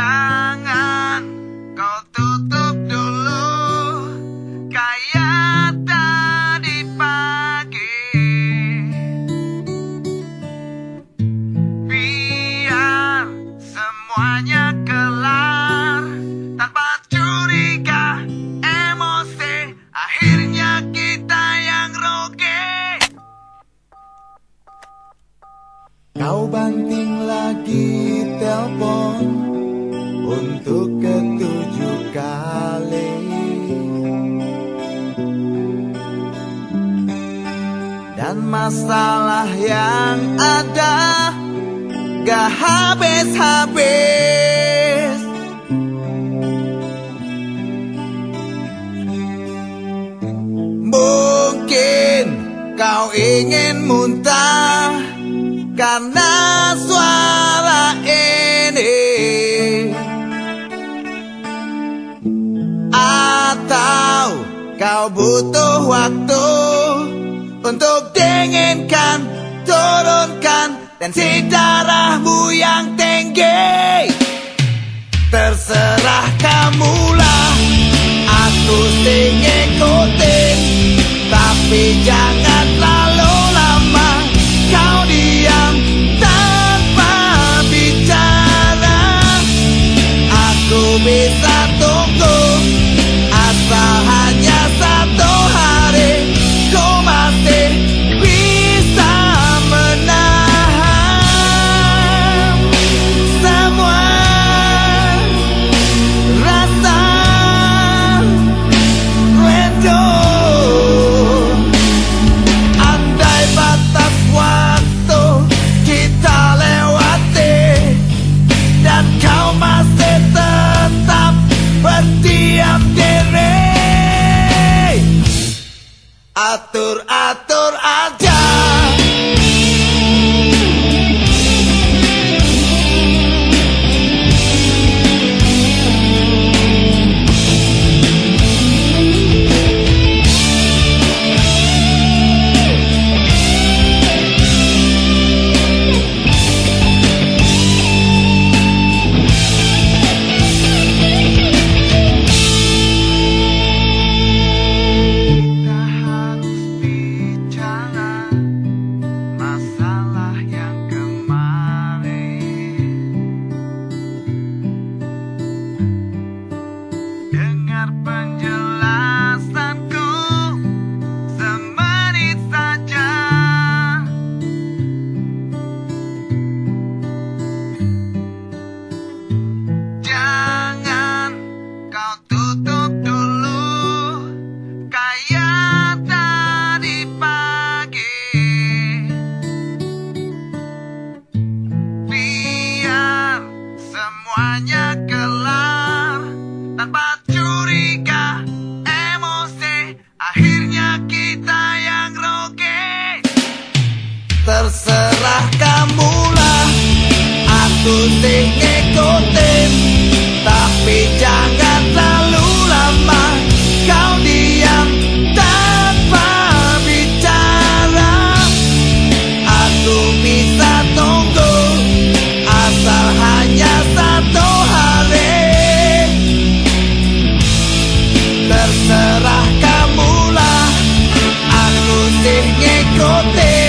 Jangan kau tutup dulu kayak tadi pagi. Biar semuanya kelar tanpa curiga emosi Akhirnya kita yang rugi. Kau untuk ketujuh kali. Dan masalah yang ada gak habis-habis. Mungkin kau ingin muntah karena kau butuh waktu untuk dinginkan, turunkan tensi darahmu yang tinggi. Terserah kamulah, aku sing ikutin Tapi jangan lalu lama kau diam tanpa bicara. Aku bisa atur aku sing ngikutin Tapi jangan terlalu lama. Kau diam tanpa bicara. Aku bisa tunggu Asal hanya satu hari. Terserah kamulah Aku sih ngikutin.